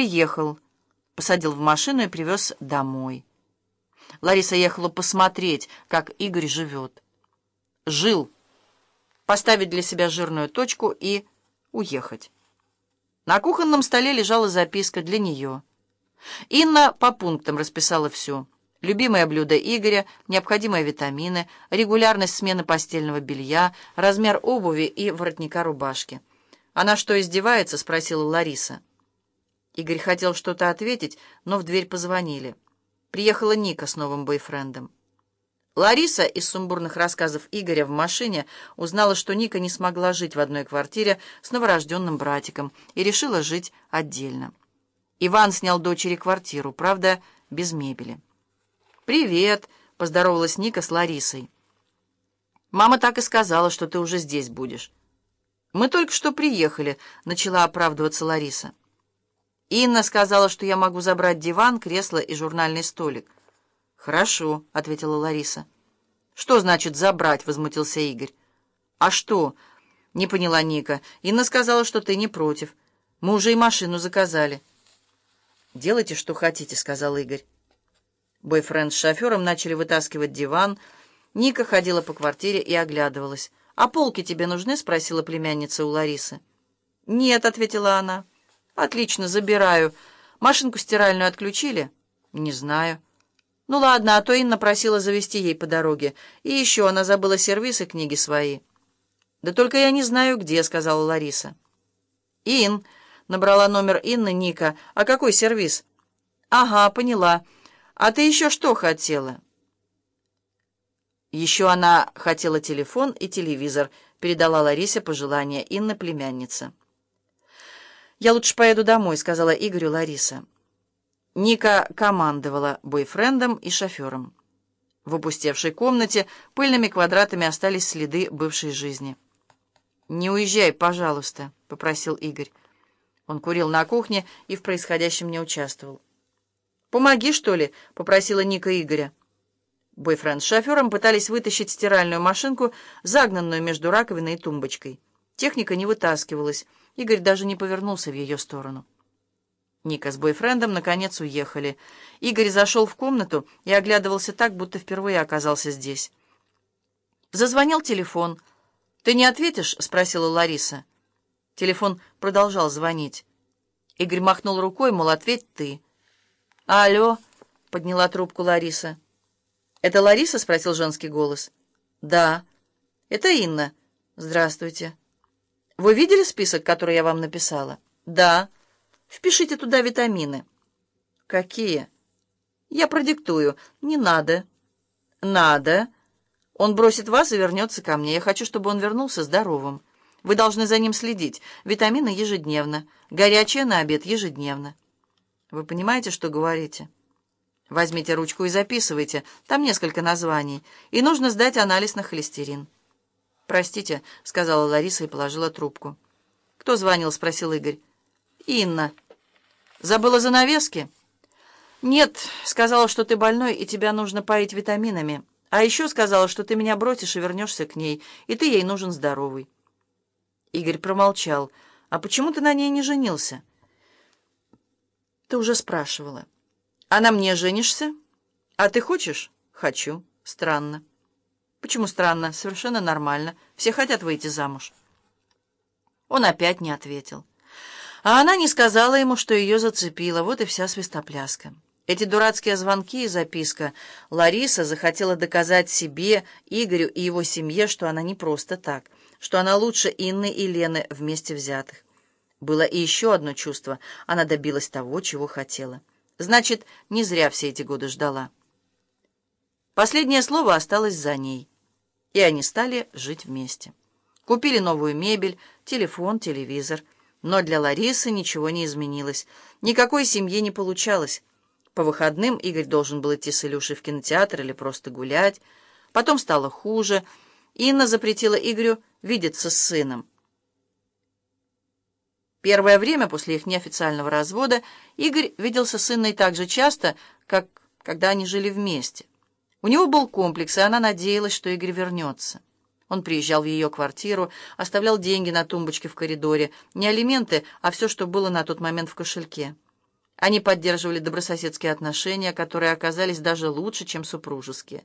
Приехал, посадил в машину и привез домой. Лариса ехала посмотреть, как Игорь живет. Жил. Поставить для себя жирную точку и уехать. На кухонном столе лежала записка для нее. Инна по пунктам расписала все. Любимое блюдо Игоря, необходимые витамины, регулярность смены постельного белья, размер обуви и воротника рубашки. «Она что, издевается?» — спросила Лариса. Игорь хотел что-то ответить, но в дверь позвонили. Приехала Ника с новым бойфрендом. Лариса из сумбурных рассказов Игоря в машине узнала, что Ника не смогла жить в одной квартире с новорожденным братиком и решила жить отдельно. Иван снял дочери квартиру, правда, без мебели. «Привет!» — поздоровалась Ника с Ларисой. «Мама так и сказала, что ты уже здесь будешь». «Мы только что приехали», — начала оправдываться Лариса. «Инна сказала, что я могу забрать диван, кресло и журнальный столик». «Хорошо», — ответила Лариса. «Что значит «забрать»?» — возмутился Игорь. «А что?» — не поняла Ника. «Инна сказала, что ты не против. Мы уже и машину заказали». «Делайте, что хотите», — сказал Игорь. Бойфренд с шофером начали вытаскивать диван. Ника ходила по квартире и оглядывалась. «А полки тебе нужны?» — спросила племянница у Ларисы. «Нет», — ответила она. «Отлично, забираю. Машинку стиральную отключили?» «Не знаю». «Ну ладно, а то Инна просила завести ей по дороге. И еще она забыла сервисы книги свои». «Да только я не знаю, где», — сказала Лариса. «Ин», — набрала номер Инны Ника. «А какой сервис?» «Ага, поняла. А ты еще что хотела?» Еще она хотела телефон и телевизор, передала Ларисе пожелание Инны племянница. «Я лучше поеду домой», — сказала Игорю Лариса. Ника командовала бойфрендом и шофером. В опустевшей комнате пыльными квадратами остались следы бывшей жизни. «Не уезжай, пожалуйста», — попросил Игорь. Он курил на кухне и в происходящем не участвовал. «Помоги, что ли?» — попросила Ника Игоря. Бойфренд с шофером пытались вытащить стиральную машинку, загнанную между раковиной и тумбочкой. Техника не вытаскивалась. Игорь даже не повернулся в ее сторону. Ника с бойфрендом наконец уехали. Игорь зашел в комнату и оглядывался так, будто впервые оказался здесь. Зазвонил телефон. «Ты не ответишь?» — спросила Лариса. Телефон продолжал звонить. Игорь махнул рукой, мол, ответь ты. «Алло!» — подняла трубку Лариса. «Это Лариса?» — спросил женский голос. «Да». «Это Инна. Здравствуйте». «Вы видели список, который я вам написала?» «Да». Впишите туда витамины». «Какие?» «Я продиктую. Не надо». «Надо. Он бросит вас и вернется ко мне. Я хочу, чтобы он вернулся здоровым. Вы должны за ним следить. Витамины ежедневно. Горячее на обед ежедневно». «Вы понимаете, что говорите?» «Возьмите ручку и записывайте. Там несколько названий. И нужно сдать анализ на холестерин». «Простите», — сказала Лариса и положила трубку. «Кто звонил?» — спросил Игорь. «Инна». «Забыла занавески?» «Нет, сказала, что ты больной, и тебя нужно поить витаминами. А еще сказала, что ты меня бросишь и вернешься к ней, и ты ей нужен здоровый». Игорь промолчал. «А почему ты на ней не женился?» «Ты уже спрашивала». «А на мне женишься?» «А ты хочешь?» «Хочу. Странно». «Почему странно? Совершенно нормально. Все хотят выйти замуж». Он опять не ответил. А она не сказала ему, что ее зацепило. Вот и вся свистопляска. Эти дурацкие звонки и записка. Лариса захотела доказать себе, Игорю и его семье, что она не просто так, что она лучше Инны и Лены вместе взятых. Было и еще одно чувство. Она добилась того, чего хотела. Значит, не зря все эти годы ждала. Последнее слово осталось за ней. И они стали жить вместе. Купили новую мебель, телефон, телевизор — но для Ларисы ничего не изменилось. Никакой семьи не получалось. По выходным Игорь должен был идти с Илюшей в кинотеатр или просто гулять. Потом стало хуже. Инна запретила Игорю видеться с сыном. Первое время после их неофициального развода Игорь виделся с Инной так же часто, как когда они жили вместе. У него был комплекс, и она надеялась, что Игорь вернется. Он приезжал в ее квартиру, оставлял деньги на тумбочке в коридоре. Не алименты, а все, что было на тот момент в кошельке. Они поддерживали добрососедские отношения, которые оказались даже лучше, чем супружеские.